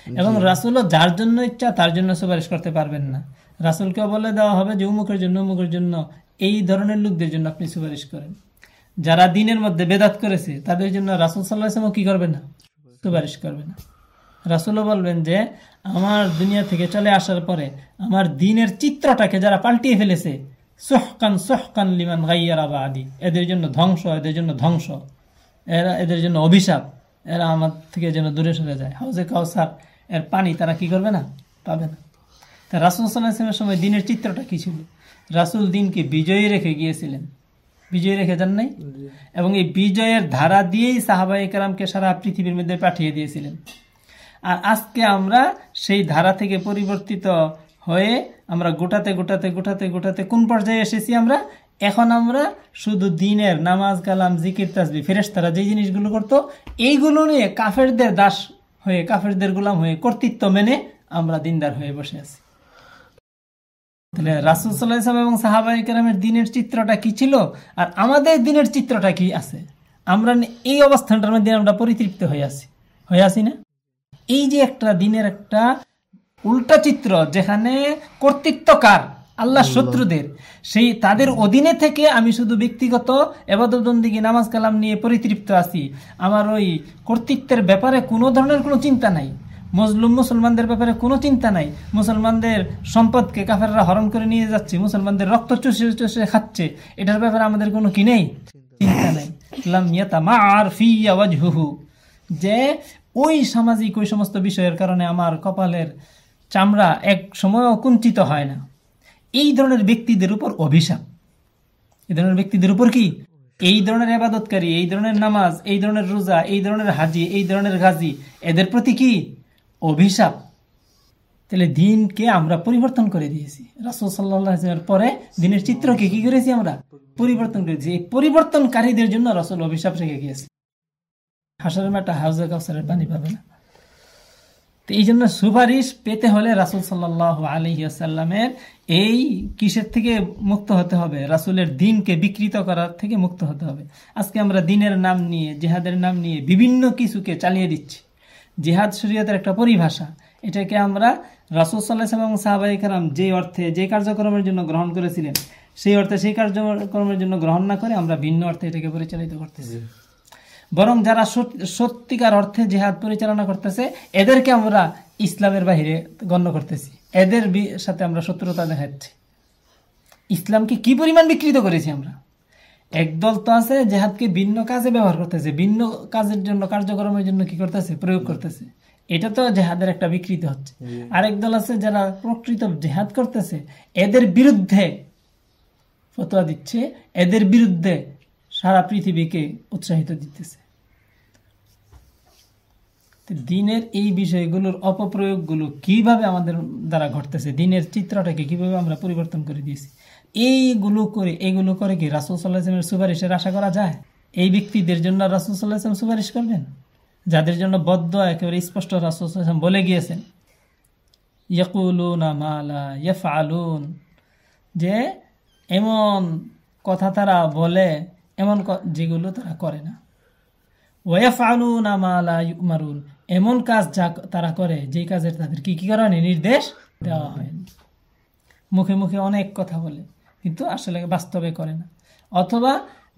এবং রাসুলও যার জন্য ইচ্ছা তার জন্য সুপারিশ করতে পারবেন না। রাসুলকেও বলে দেওয়া হবে যে উমুকের জন্য উমুকের জন্য এই ধরনের লোকদের জন্য আপনি সুপারিশ করেন। যারা দিনের মধ্যে বেদাত করেছে তাদের জন্য রাসুল সাল্লাহ ইসলামও কি করবে না? সুপারিশ করবে না। রাসুলও বলবেন যে আমার দুনিয়া থেকে চলে আসার পরে আমার দিনের চিত্রটাকে যারা পাল্টিয়ে ফেলেছে সোহকান সোহকান লিমান গাইয়ার আদি এদের জন্য ধ্বংস, এদের জন্য ধ্বংস। এরা এদের জন্য অভিশাপ। এরা আমার থেকে যেন দূরে সরে যায়। হাউজে কাউসার, এর পানি তারা কি করবে না? পাবে না। তা রাসুল সাল্লাহামের সময় দিনের চিত্রটা কি ছিল? রাসুল দিনকে বিজয়ী রেখে গিয়েছিলেন। বিজয়ী রেখে যান নাই? এবং এই বিজয়ের ধারা দিয়েই সাহাবাই কালামকে সারা পৃথিবীর মধ্যে পাঠিয়ে দিয়েছিলেন। আর আজকে আমরা সেই ধারা থেকে পরিবর্তিত হয়ে আমরা গোটাতে গোটাতে গোটাতে গোটাতে কোন পর্যায়ে এসেছি আমরা? এখন আমরা শুধু দিনের নামাজ, কালাম, জিকির তাসবি ফেরেশতারা যে জিনিসগুলো করতো, এইগুলো নিয়ে কাফেরদের দাস হয়ে, কাফেরদের গোলাম হয়ে কর্তৃত্ব মেনে আমরা দিনদার হয়ে বসে আছি। তাহলে রাসুল সাল্লাহ ইসলাম এবং সাহাবাই কেরামের দিনের চিত্রটা কি ছিল? আর আমাদের দিনের চিত্রটা কি আছে? আমরা এই অবস্থানটার মধ্যে আমরা পরিতৃপ্ত হয়ে আছি। হয়ে আছি না? এই যে একটা দিনের একটা উল্টা চিত্র যেখানে কর্তৃত্বকার আল্লাহ শত্রুদের সেই তাদের অধীনে থেকে আমি শুধু ব্যক্তিগত এবাদতবন্দিকে নামাজ কালাম নিয়ে পরিতৃপ্ত আছি। আমার ওই কর্তৃত্বের ব্যাপারে কোনো ধরনের কোনো চিন্তা নাই। মজলুম মুসলমানদের ব্যাপারে কোনো চিন্তা নাই। মুসলমানদের সম্পদকে কাফেররা হরণ করে নিয়ে যাচ্ছে মুসলমানদের রক্ত চুষে চুষে খাচ্ছে। এটার ব্যাপারে আমাদের কোনো কি নেই? চিন্তা নাই। যে ওই সামাজিক ওই সমস্ত বিষয়ের কারণে আমার কপালের চামড়া এক সময়ও কুঞ্চিত হয় না। এই ধরনের ব্যক্তিদের উপর অভিশাপ। এই ধরনের ব্যক্তিদের উপর কি? এই ধরনের আবাদতকারী, এই ধরনের নামাজ, এই ধরনের রোজা, এই ধরনের হাজি, এই ধরনের গাজী, এদের প্রতি কি? অভিশাপ। তাহলে দিনকে আমরা পরিবর্তন করে দিয়েছি। রাসুল সাল্লামের পরে দিনের চিত্রকে কি করেছি আমরা? পরিবর্তন করেছি এই পরিবর্তনকারীদের জন্য রাসুল অভিশাপ রেখে গিয়েছে। হাসারের মাটা হাউজে কাউসারের পানি পাবে না। তো এই জন্য সুপারিশ পেতে হলে রাসুল সাল্লাহ আলহিয়াসাল্লামের এই কিসের থেকে মুক্ত হতে হবে? রাসুলের দিনকে বিকৃত করার থেকে মুক্ত হতে হবে। আজকে আমরা দিনের নাম নিয়ে, জেহাদের নাম নিয়ে বিভিন্ন কিছুকে চালিয়ে দিচ্ছি। জেহাদ শরীয়তের একটা পরিভাষা। এটাকে আমরা রাসুল সাল্লাহ এবং সাহাবাই কালাম যে অর্থে যে কার্যক্রমের জন্য গ্রহণ করেছিলেন, সেই অর্থে সেই কার্যক্রমের জন্য গ্রহণ না করে আমরা ভিন্ন অর্থে এটাকে পরিচালিত করতেছি। বরং যারা সত্যিকার অর্থে জেহাদ পরিচালনা করতেছে এদেরকে আমরা ইসলামের বাহিরে গণ্য করতেছি। এদের সাথে আমরা শত্রুতা দেখাচ্ছি। ইসলামকে কি পরিমাণ বিকৃত করেছি আমরা? একদল তো আছে জেহাদকে ভিন্ন কাজে ব্যবহার করতেছে ভিন্ন কাজের জন্য কার্যক্রমের জন্য কি করতেছে? প্রয়োগ করতেছে। এটা তো জেহাদের একটা বিকৃত হচ্ছে। আরেক দল আছে যারা প্রকৃত জেহাদ করতেছে এদের বিরুদ্ধে ফতোয়া দিচ্ছে এদের বিরুদ্ধে সারা পৃথিবীকে উৎসাহিত দিতেছে। দিনের এই বিষয়গুলোর অপপ্রয়োগগুলো কীভাবে আমাদের দ্বারা ঘটতেছে? দিনের চিত্রটাকে কীভাবে আমরা পরিবর্তন করে দিয়েছি? এইগুলো করে, এগুলো করে কি রাসুল সাল্লাহামের সুপারিশের আশা করা যায়? এই ব্যক্তিদের জন্য রাসুল সাল্লাহাম সুপারিশ করবেন? যাদের জন্য বদ্ধ, একেবারে স্পষ্ট রাসুল সাল্লাম বলে গিয়েছেন যে এমন কথা তারা বলে এমন যেগুলো তারা করে না। ওয়াফ আমালা মারুন এমন কাজ যা তারা করে, যেই কাজের তাদের কি কি কারণে নির্দেশ দেওয়া হয়নি। মুখে মুখে অনেক কথা বলে, কিন্তু আসলে বাস্তবে করে না। অথবা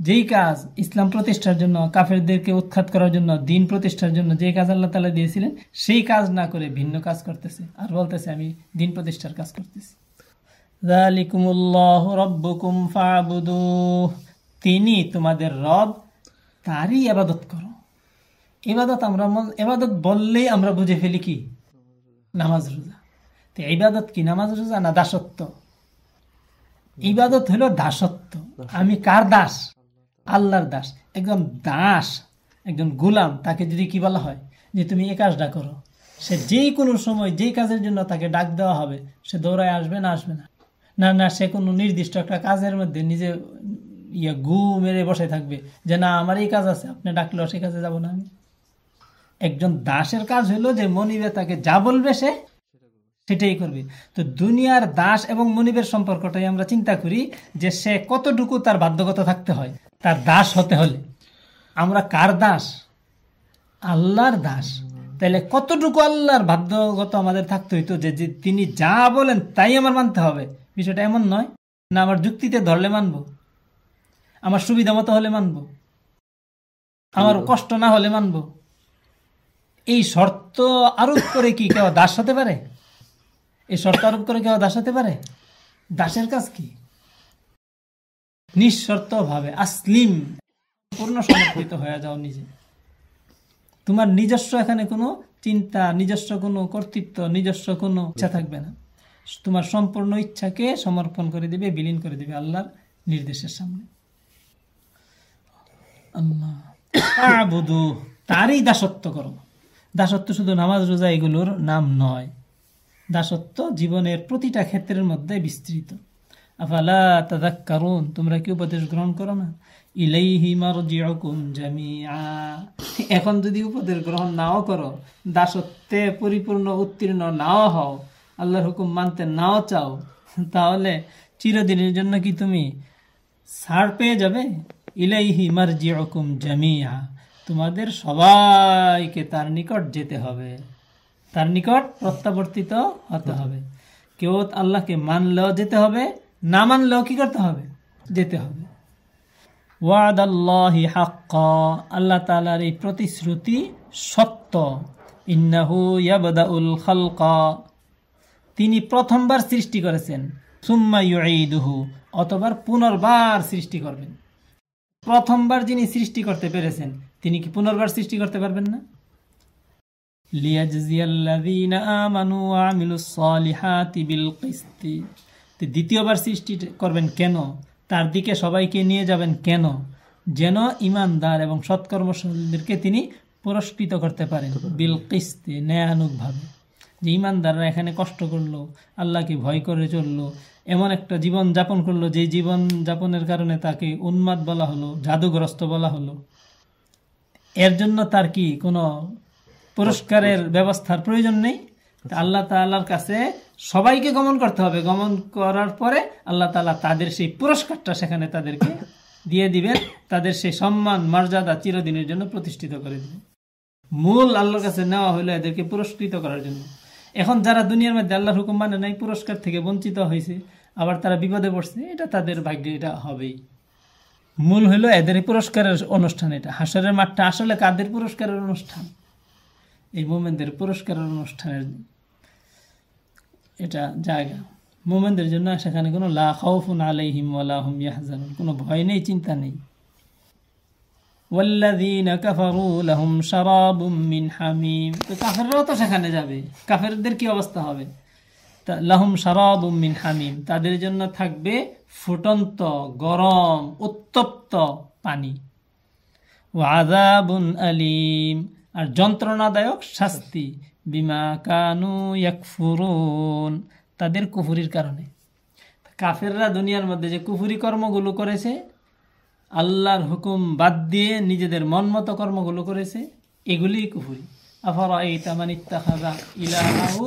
যেই কাজ ইসলাম প্রতিষ্ঠার জন্য, কাফেরদেরকে উৎখাত করার জন্য, দিন প্রতিষ্ঠার জন্য যে কাজ আল্লাহ তালা দিয়েছিলেন, সেই কাজ না করে ভিন্ন কাজ করতেছে। আর বলতেছে, আমি দিন প্রতিষ্ঠার কাজ করতেছি। তিনি তোমাদের রব, তারই এবাদত করো। এবাদত আমরা এবাদত বললেই আমরা বুঝে ফেলি কি? নামাজ রোজা। তো ইবাদত কি? নামাজ রোজা না দাসত্ব? ইবাদত হলো দাসত্ব। আমি কার দাস? আল্লাহর দাস। একজন দাস, একজন গুলাম, তাকে যদি কি বলা হয়? যে তুমি এ কাজটা করো। সে যেই কোনো সময়, যেই কাজের জন্য তাকে ডাক দেওয়া হবে, সে দৌড়ায় আসবে না আসবে না। না না, সে কোনো নির্দিষ্ট একটা কাজের মধ্যে নিজে ইয়ে গু মেরে বসে থাকবে যে, না, আমার এই কাজ আছে, আপনি ডাকলেও সেই কাজে যাব না আমি। একজন দাসের কাজ হলো যে মনিবে তাকে যা বলবে সে সেটাই করবে। তো দুনিয়ার দাস এবং মনিবের সম্পর্কটাই আমরা চিন্তা করি যে, সে কতটুকু তার বাধ্যগত থাকতে হয়, তার দাস হতে হলে। আমরা কার দাস? আল্লাহর দাস। তাহলে কতটুকু আল্লাহর বাধ্যগত আমাদের থাকতে হইতো যে, তিনি যা বলেন তাই আমার মানতে হবে? বিষয়টা এমন নয়। না, আমার যুক্তিতে ধরলে মানব। আমার সুবিধা মতো হলে মানব। আমার কষ্ট না হলে মানব। এই শর্ত আরোপ করে কি কেউ দাস হতে পারে? এই শর্ত আরোপ করে কেউ দাস হতে পারে? দাসের কাজ কি? নিঃশর্ত ভাবে আসলিম পূর্ণ সমর্পিত হয়ে যাও নিজে। তোমার নিজস্ব এখানে কোনো চিন্তা নিজস্ব কোনো কর্তৃত্ব নিজস্ব কোনো ইচ্ছা থাকবে না। তোমার সম্পূর্ণ ইচ্ছাকে সমর্পণ করে দিবে বিলীন করে দিবে আল্লাহর নির্দেশের সামনে। আল্লাহ। তারই দাসত্ব করো। দাসত্ব শুধু নামাজ রোজা এগুলোর নাম নয়। দাসত্ব জীবনের প্রতিটা ক্ষেত্রের মধ্যে বিস্তৃত। আফালা তাদাক্কারুন, তোমরা কি উপদেশ গ্রহণ করো না? এখন যদি উপদেশ গ্রহণ নাও করো, দাসত্বে পরিপূর্ণ, উত্তীর্ণ নাও হও, আল্লাহর হুকুম মানতে নাও চাও, তাহলে চিরদিনের জন্য কি তুমি ছাড় পেয়ে যাবে? ইলাইহি মারজিউকুম জামিআ তোমাদের সবাইকে তার নিকট যেতে হবে। তার নিকট প্রত্যাবর্তিত হতে হবে। কেউ আল্লাহকে মানলেও যেতে হবে, না মানলেও কি করতে হবে? যেতে হবে। ওয়াদ আল্লাহি হাক্কা, আল্লাহ তালার এই প্রতিশ্রুতি সত্য। ইন্নাহু ইয়াবদাউল খালকা, তিনি প্রথমবার সৃষ্টি করেছেন। সুম্মা ইউঈদুহু, অতবার পুনর্বার সৃষ্টি করবেন। প্রথমবার যিনি সৃষ্টি করতে পেরেছেন, তিনি কি পুনর্বার সৃষ্টি করতে পারবেন না? দ্বিতীয়বার সৃষ্টি করবেন কেন? তার দিকে সবাইকে নিয়ে যাবেন কেন? যেন ইমানদার এবং সৎকর্মশীলদেরকে তিনি পুরস্কৃত করতে পারেন বিল কিস্তে, ন্যায়ানুগভাবে। যে ইমানদাররা এখানে কষ্ট করল, আল্লাহকে ভয় করে চলল এমন একটা জীবন যাপন করল, যে জীবন যাপনের কারণে তাকে উন্মাদ বলা হলো, জাদুগ্রস্ত বলা হলো। এর জন্য তার কি কোনো পুরস্কারের ব্যবস্থার প্রয়োজন নেই? আল্লাহ তাআলার কাছে সবাইকে গমন করতে হবে। গমন করার পরে আল্লাহ তাআলা তাদের সেই পুরস্কারটা সেখানে তাদেরকে দিয়ে দিবেন। তাদের সেই সম্মান, মর্যাদা চিরদিনের জন্য প্রতিষ্ঠিত করে দিবেন। মূল আল্লাহর কাছে নেওয়া হলো এদেরকে পুরস্কৃত করার জন্য। এখন যারা দুনিয়ার মধ্যে আল্লাহর হুকুম মানে নাই, পুরস্কার থেকে বঞ্চিত হয়েছে আবার তারা বিপদে পড়ছে, এটা তাদের ভাগ্যে এটা হবেই। মূল হলো এদের পুরস্কারের অনুষ্ঠান এটা। হাসরের মাঠটা আসলে কাদের পুরস্কারের অনুষ্ঠান? এই মোমেনদের পুরস্কারের অনুষ্ঠানের এটা জায়গা। মোমেনদের জন্য সেখানে কোনো লা খাউফুন আলাইহিম ওয়ালা হুম কোনো ভয় নেই, চিন্তা নেই। ওয়াল্লাযীনা কাফারু লাহুম শারাবুম মিন হামিম। তো কাফেররাও তো সেখানে যাবে। কাফেরদের কি অবস্থা হবে? লাহুম শারাবুম মিন হামিম। তাদের জন্য থাকবে ফুটন্ত, গরম, উত্তপ্ত পানি। ও আজাবুন আলিম। আর যন্ত্রণাদায়ক শাস্তি, বিমা কানু ইয়াকফুরুন। তাদের কুফুরির কারণে। কাফেররা দুনিয়ার মধ্যে যে কুফুরি কর্মগুলো করেছে, আল্লাহর হুকুম বাদ দিয়ে নিজেদের মনমতো কর্মগুলো করেছে, এগুলিই কুফুরি। أفرأيت من اتخذ إلهه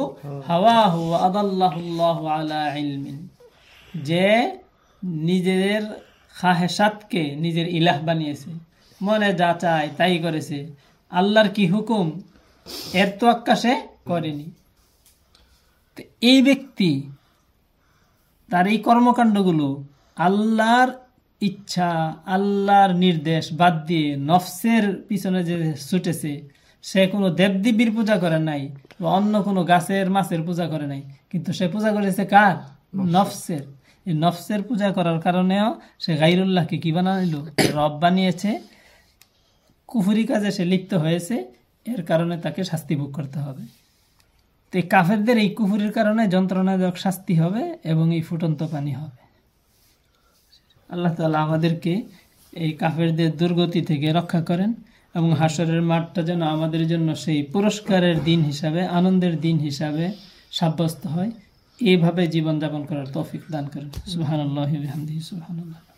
هواه وأضله الله على علم যে নিজের খাহেসাতকে নিজের ইলাহ বানিয়েছে মনে যা চায় তাই করেছে আল্লাহর কি হুকুম এর তো আকাশে করেনি তো এই ব্যক্তি তার এই কর্মকাণ্ডগুলো আল্লাহর ইচ্ছা আল্লাহর নির্দেশ বাদ দিয়ে নফসের পিছনে যে ছুটেছে সে কোনো দেবদেবীর পূজা করে নাই বা অন্য কোনো গাছের মাছের পূজা করে নাই। কিন্তু সে পূজা করেছে কার? নফসের। এই নফসের পূজা করার কারণেও সে গাইরুল্লাহকে কি বানাইল? রব বানিয়েছে। কুফুরি কাজে সে লিপ্ত হয়েছে। এর কারণে তাকে শাস্তি ভোগ করতে হবে। তো এই কাফেরদের এই কুফুরির কারণে যন্ত্রণাদায়ক শাস্তি হবে এবং এই ফুটন্ত পানি হবে। আল্লাহ তালা আমাদেরকে এই কাফেরদের দুর্গতি থেকে রক্ষা করেন। এবং হাসরের মাঠটা যেন আমাদের জন্য সেই পুরস্কারের দিন হিসাবে, আনন্দের দিন হিসাবে সাব্যস্ত হয়। এইভাবে জীবনযাপন করার তৌফিক দান করেন। সুহান আল্লাহ